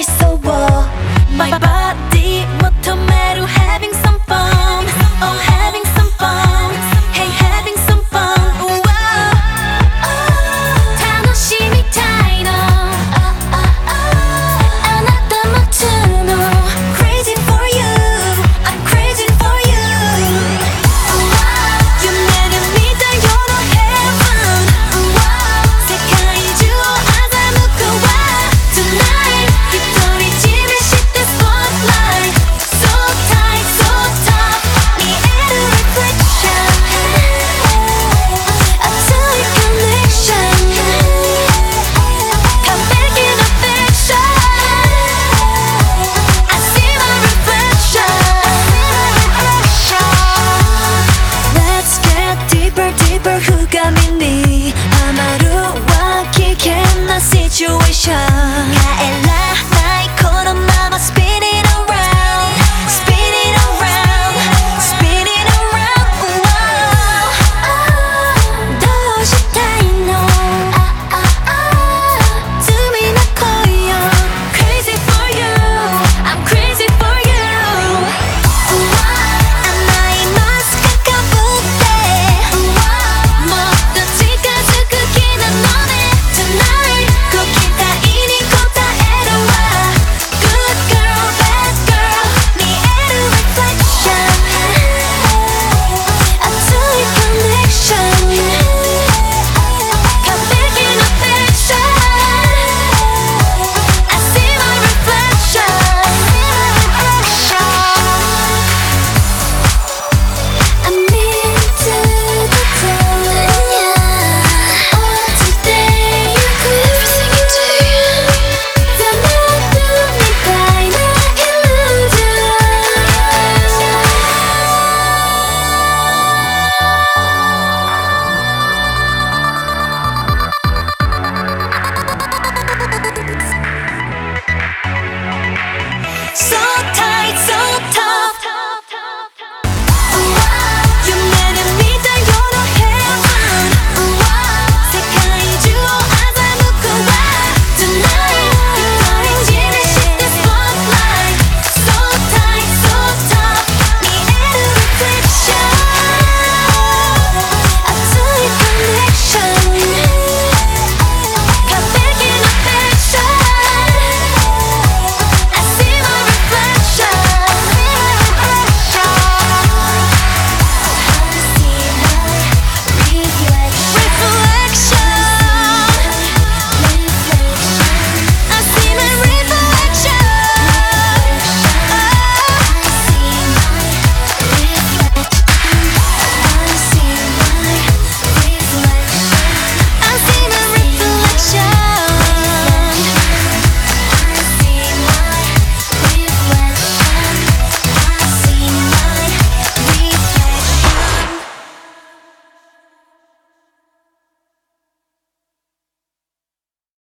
It's so raw. My body So